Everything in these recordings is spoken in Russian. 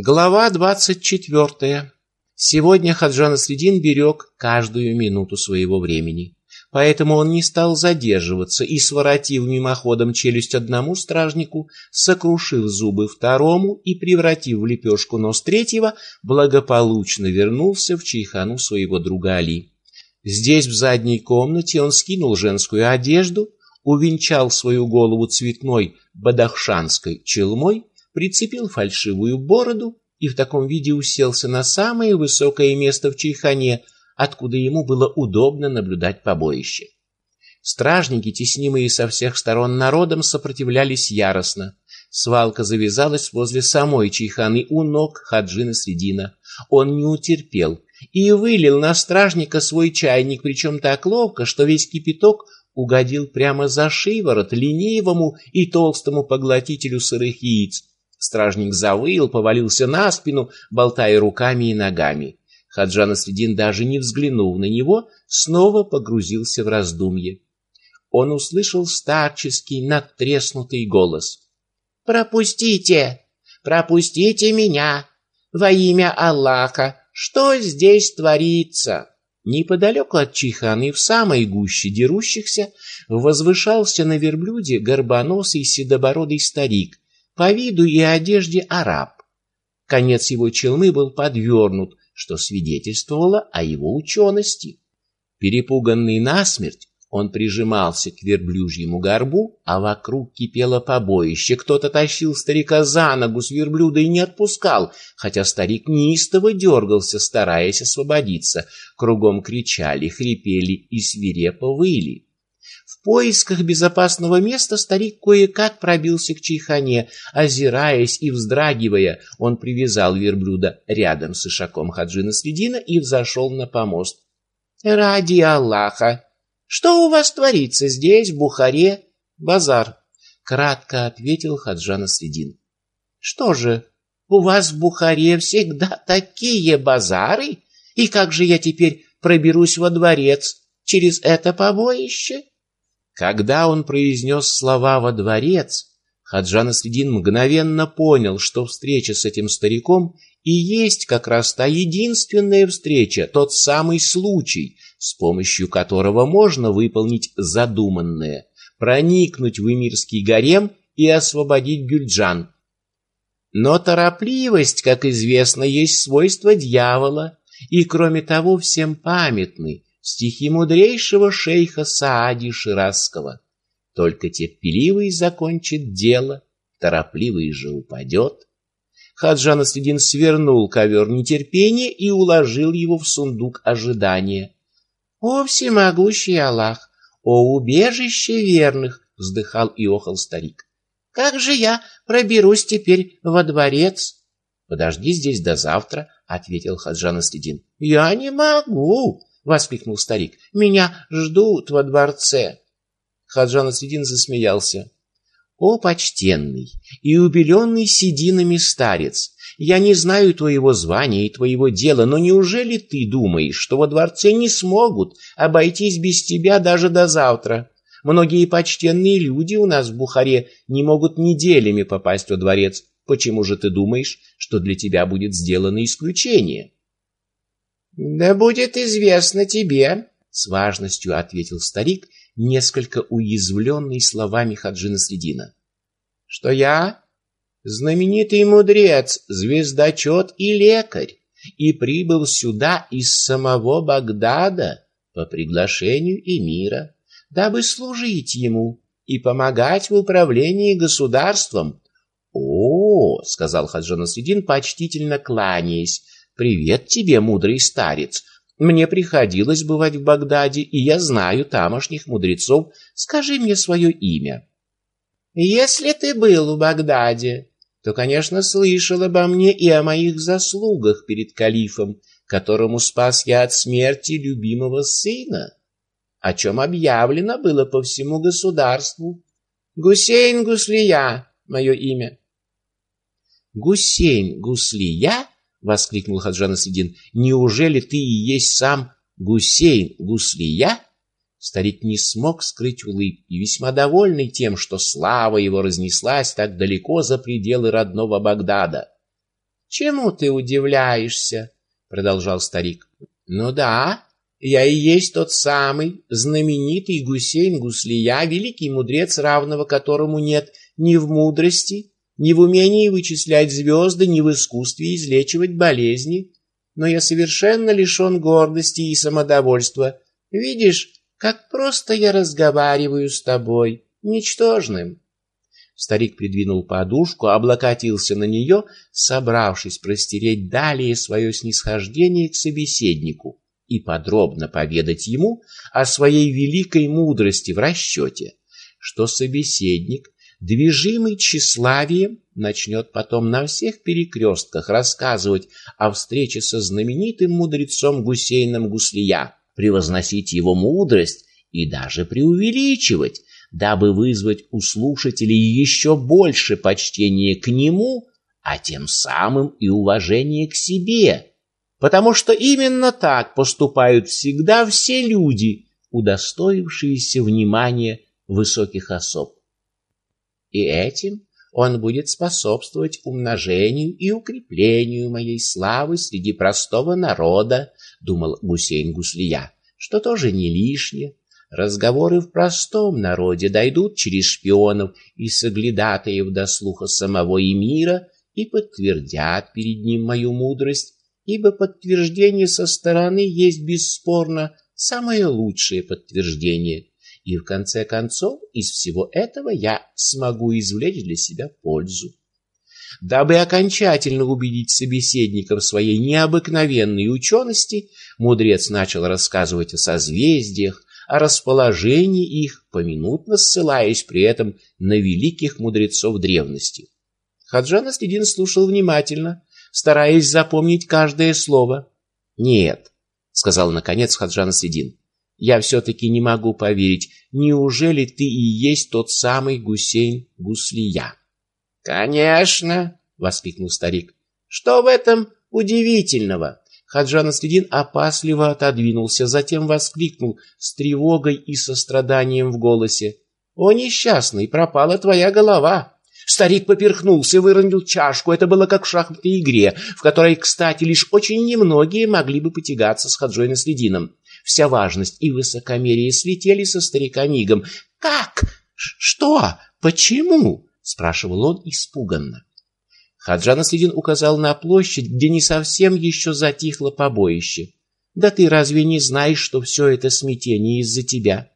Глава двадцать четвертая. Сегодня Хаджан Средин берег каждую минуту своего времени. Поэтому он не стал задерживаться и, своротив мимоходом челюсть одному стражнику, сокрушив зубы второму и превратив в лепешку нос третьего, благополучно вернулся в чайхану своего друга Али. Здесь, в задней комнате, он скинул женскую одежду, увенчал свою голову цветной бадахшанской челмой прицепил фальшивую бороду и в таком виде уселся на самое высокое место в чайхане, откуда ему было удобно наблюдать побоище. Стражники, теснимые со всех сторон народом, сопротивлялись яростно. Свалка завязалась возле самой чайханы у ног Хаджина Средина. Он не утерпел и вылил на стражника свой чайник, причем так ловко, что весь кипяток угодил прямо за шиворот ленивому и толстому поглотителю сырых яиц, Стражник завыл, повалился на спину, болтая руками и ногами. Хаджан Асредин, даже не взглянув на него, снова погрузился в раздумье. Он услышал старческий надтреснутый голос. «Пропустите! Пропустите меня! Во имя Аллаха! Что здесь творится?» Неподалеку от Чиханы, в самой гуще дерущихся, возвышался на верблюде горбоносый седобородый старик по виду и одежде араб. Конец его челмы был подвернут, что свидетельствовало о его учености. Перепуганный насмерть, он прижимался к верблюжьему горбу, а вокруг кипело побоище. Кто-то тащил старика за ногу с верблюда и не отпускал, хотя старик неистово дергался, стараясь освободиться. Кругом кричали, хрипели и свирепо выли. Поисках безопасного места старик кое-как пробился к чайхане. Озираясь и вздрагивая, он привязал верблюда рядом с ишаком Хаджина Средина и взошел на помост. «Ради Аллаха! Что у вас творится здесь, в Бухаре?» «Базар», — кратко ответил Хаджан Средин. «Что же, у вас в Бухаре всегда такие базары? И как же я теперь проберусь во дворец через это побоище?» Когда он произнес слова во дворец, Хаджан Асредин мгновенно понял, что встреча с этим стариком и есть как раз та единственная встреча, тот самый случай, с помощью которого можно выполнить задуманное, проникнуть в эмирский гарем и освободить Гюльджан. Но торопливость, как известно, есть свойство дьявола, и кроме того всем памятный, стихи мудрейшего шейха Саади Ширазского. Только терпеливый закончит дело, торопливый же упадет. Хаджан Асредин свернул ковер нетерпения и уложил его в сундук ожидания. «О, всемогущий Аллах! О, убежище верных!» — вздыхал и охал старик. «Как же я проберусь теперь во дворец?» «Подожди здесь до завтра», — ответил Хаджан Асредин. «Я не могу воскликнул старик. Меня ждут во дворце. Хаджан Асвидин засмеялся. О, почтенный и убеленный сединами старец, я не знаю твоего звания и твоего дела, но неужели ты думаешь, что во дворце не смогут обойтись без тебя даже до завтра? Многие почтенные люди у нас в Бухаре не могут неделями попасть во дворец. Почему же ты думаешь, что для тебя будет сделано исключение? Да будет известно тебе, с важностью ответил старик, несколько уязвленный словами Хаджина Средина, что я знаменитый мудрец, звездочет и лекарь, и прибыл сюда из самого Багдада по приглашению эмира, дабы служить ему и помогать в управлении государством. О, сказал Хаджан Средин, почтительно кланяясь, Привет тебе, мудрый старец. Мне приходилось бывать в Багдаде, и я знаю тамошних мудрецов. Скажи мне свое имя. Если ты был в Багдаде, то, конечно, слышал обо мне и о моих заслугах перед калифом, которому спас я от смерти любимого сына, о чем объявлено было по всему государству. Гусейн Гуслия мое имя. Гусейн Гуслия — воскликнул Хаджан Асидин. «Неужели ты и есть сам Гусейн Гуслия?» Старик не смог скрыть улыбки, весьма довольный тем, что слава его разнеслась так далеко за пределы родного Багдада. Чему ты удивляешься? продолжал старик. Ну да, я и есть тот самый знаменитый Гусейн Гуслия, великий мудрец, равного которому нет ни в мудрости, ни в умении вычислять звезды, ни в искусстве излечивать болезни. Но я совершенно лишен гордости и самодовольства. Видишь, как просто я разговариваю с тобой, ничтожным. Старик придвинул подушку, облокотился на нее, собравшись простереть далее свое снисхождение к собеседнику и подробно поведать ему о своей великой мудрости в расчете, что собеседник, движимый тщеславием, начнет потом на всех перекрестках рассказывать о встрече со знаменитым мудрецом Гусейном Гуслия, превозносить его мудрость и даже преувеличивать, дабы вызвать у слушателей еще больше почтения к нему, а тем самым и уважение к себе. Потому что именно так поступают всегда все люди, удостоившиеся внимания высоких особ. И этим он будет способствовать умножению и укреплению моей славы среди простого народа, думал Гусейн Гуслия, что тоже не лишнее, Разговоры в простом народе дойдут через шпионов и соглядатаев до слуха самого эмира и подтвердят перед ним мою мудрость, ибо подтверждение со стороны есть бесспорно самое лучшее подтверждение. И в конце концов из всего этого я смогу извлечь для себя пользу. Дабы окончательно убедить собеседника в своей необыкновенной учености, мудрец начал рассказывать о созвездиях, о расположении их, поминутно ссылаясь при этом на великих мудрецов древности. Хаджан Аслидин слушал внимательно, стараясь запомнить каждое слово. «Нет», — сказал наконец Хаджан Аслидин, — «я все-таки не могу поверить, неужели ты и есть тот самый Гусейн Гуслия?» «Конечно», — воскликнул старик, — «что в этом удивительного? Хаджан Аслидин опасливо отодвинулся, затем воскликнул с тревогой и состраданием в голосе: "О несчастный, пропала твоя голова!" Старик поперхнулся, выронил чашку. Это было как в шахматной игре, в которой, кстати, лишь очень немногие могли бы потягаться с Хаджой Наследином. Вся важность и высокомерие слетели со старика мигом. «Как? Что? Почему?» — спрашивал он испуганно. Хаджан Аслидин указал на площадь, где не совсем еще затихло побоище. Да ты разве не знаешь, что все это смятение из-за тебя?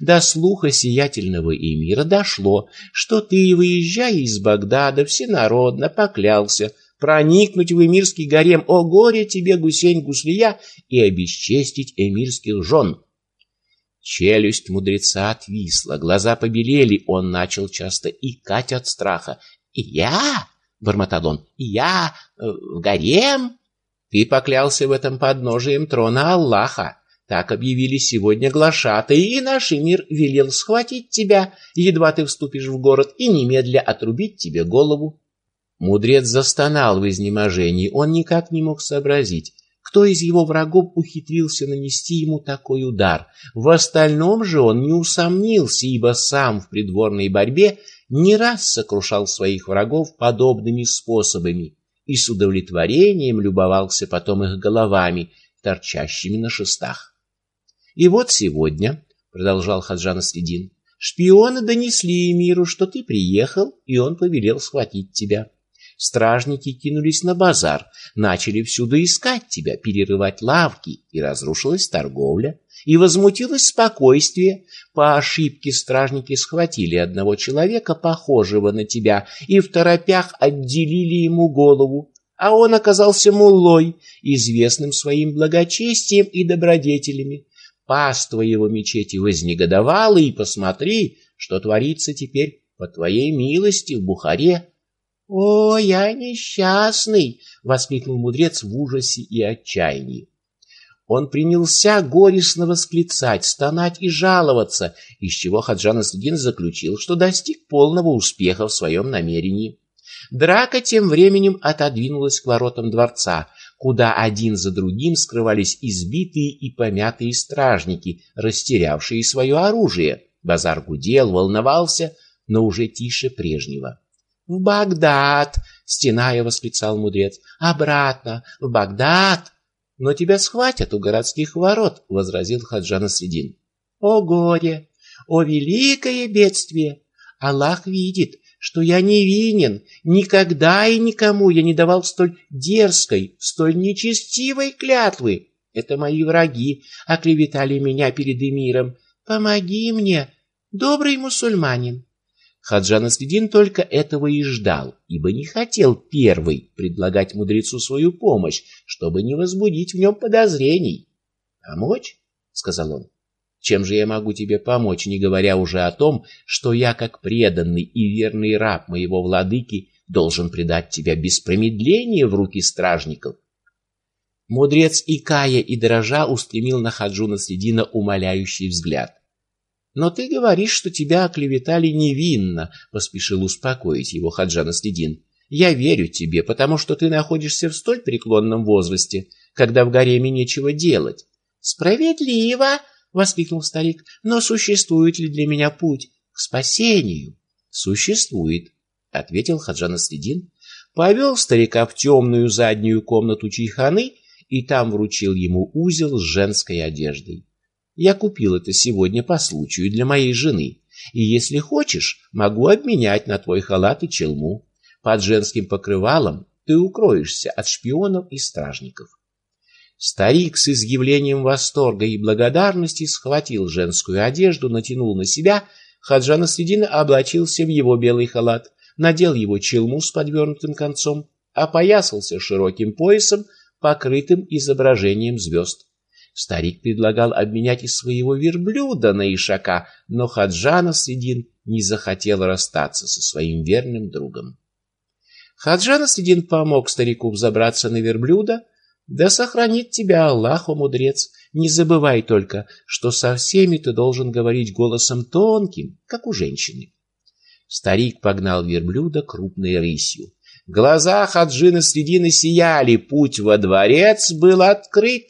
До слуха сиятельного эмира дошло, что ты, выезжая из Багдада, всенародно поклялся проникнуть в эмирский гарем, о горе тебе, Гусейн Гуслия, и обесчестить эмирских жен. Челюсть мудреца отвисла, глаза побелели, он начал часто икать от страха. «Я? бормотал он. Я э, в гарем? Ты поклялся в этом подножием трона Аллаха. Так объявили сегодня глашатые, и наш мир велел схватить тебя, едва ты вступишь в город, и немедля отрубить тебе голову. Мудрец застонал в изнеможении, он никак не мог сообразить, кто из его врагов ухитрился нанести ему такой удар. В остальном же он не усомнился, ибо сам в придворной борьбе не раз сокрушал своих врагов подобными способами и с удовлетворением любовался потом их головами, торчащими на шестах. И вот сегодня, продолжал Хаджан Следин, шпионы донесли миру, что ты приехал, и он повелел схватить тебя. Стражники кинулись на базар, начали всюду искать тебя, перерывать лавки, и разрушилась торговля, и возмутилось спокойствие. По ошибке стражники схватили одного человека, похожего на тебя, и в торопях отделили ему голову, а он оказался муллой, известным своим благочестием и добродетелями. Паства его мечети вознегодовала, и посмотри, что творится теперь по твоей милости в Бухаре. «О, я несчастный!» — воскликнул мудрец в ужасе и отчаянии. Он принялся горестно восклицать, стонать и жаловаться, из чего Хаджан Асдин заключил, что достиг полного успеха в своем намерении. Драка тем временем отодвинулась к воротам дворца, куда один за другим скрывались избитые и помятые стражники, растерявшие свое оружие. Базар гудел, волновался, но уже тише прежнего. В Багдад, стеная восклицал мудрец. Обратно, в Багдад. Но тебя схватят у городских ворот, возразил Хаджан Средин. О горе, о великое бедствие! Аллах видит, что я невинен, никогда и никому я не давал столь дерзкой, столь нечестивой клятвы. Это мои враги оклеветали меня перед эмиром. Помоги мне, добрый мусульманин. Хаджан Асвидин только этого и ждал, ибо не хотел первый предлагать мудрецу свою помощь, чтобы не возбудить в нем подозрений. "Помочь?" сказал он. Чем же я могу тебе помочь, не говоря уже о том, что я, как преданный и верный раб моего владыки, должен предать тебя без промедления в руки стражников? Мудрец Икая и дрожа устремил на Хаджуна Средина умоляющий взгляд. Но ты говоришь, что тебя оклеветали невинно, поспешил успокоить его Хаджан Следин. Я верю тебе, потому что ты находишься в столь преклонном возрасте, когда в гареме нечего делать. Справедливо, воскликнул старик. Но существует ли для меня путь к спасению? Существует, ответил Хаджан Следин, повел старика в темную заднюю комнату чайханы и там вручил ему узел с женской одеждой. Я купил это сегодня по случаю для моей жены, и если хочешь, могу обменять на твой халат и челму. Под женским покрывалом ты укроешься от шпионов и стражников. Старик с изъявлением восторга и благодарности схватил женскую одежду, натянул на себя, Хаджан Средин облачился в его белый халат, надел его челму с подвернутым концом, опоясался широким поясом, покрытым изображением звезд. Старик предлагал обменять из своего верблюда на ишака, но Хаджан Средин не захотел расстаться со своим верным другом. Хаджан Средин помог старику взобраться на верблюда, да сохранит тебя Аллах, о мудрец. Не забывай только, что со всеми ты должен говорить голосом тонким, как у женщины. Старик погнал верблюда крупной рысью. Глаза Хаджина Средины сияли, путь во дворец был открыт.